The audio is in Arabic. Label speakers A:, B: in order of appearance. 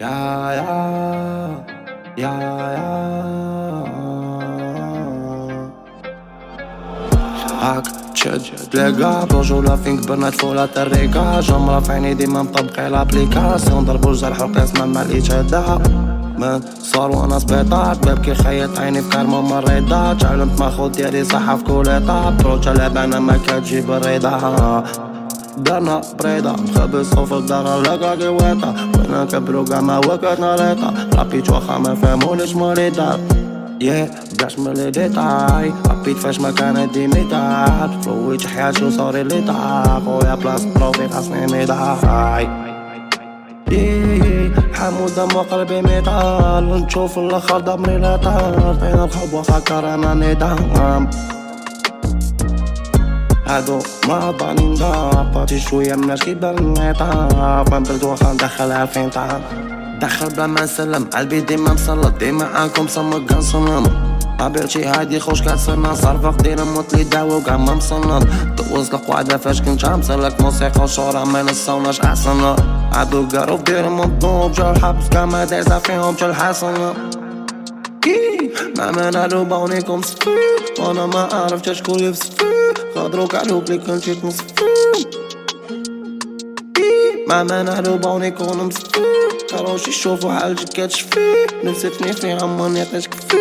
A: يا يا يا يا. تشد تلاقى بوجو لافينك برنات فوق لا تريكا جمرة في عيني ديما مطبقي لابليكاسيون ضربو الجرح وقيس ما ماليش هدا من صار وأنا سبيطات ببكي خيط عيني في كارما مريضات علمت ماخو ديالي صحة في كل ايطاب بروجا لعبانة ما كتجيب الرضا دارنا بريدة مخبص في الدار لقا قويطة وين كبرو قاع ما وقت ناريطة رابيت واخا ما فهمونيش مالي دار يه بلاش من لي ديتاي رابيت فاش ما كان ديميتات فلويت حياتي وصاري لي طاق خويا بلاص بروفي خاصني ميداي حمودة ما قلبي ميتال نشوف الآخر دمري لا طار طين الحب وفكر أنا ندام هادو ما ضاني باتي شوية مناش كي بالنيطة فنبلد واخا ندخل عارفين طعام دخل بلا ما نسلم قلبي ديما مسلط ديما معاكم صمك كنصمم طبيعتي هادي خوش كتسنى صرفة قدير موت لي داوى وكاع ما مصنط دوز القواعدة فاش كنت غنسلك موسيقى وشهرة ما نساوناش احسن عدو قارو في دير مطلوب جا الحبس كما دايزة فيهم جا الحسن ما منالو بونيكم صفير وأنا ما عرفت شكون اللي في صفير خاطرو قالو بلي كنت نصفير ما منالو بونيكم مصفير كروش يشوفو حالتك كتشفي نسيتني فيها ما نعطيش كفير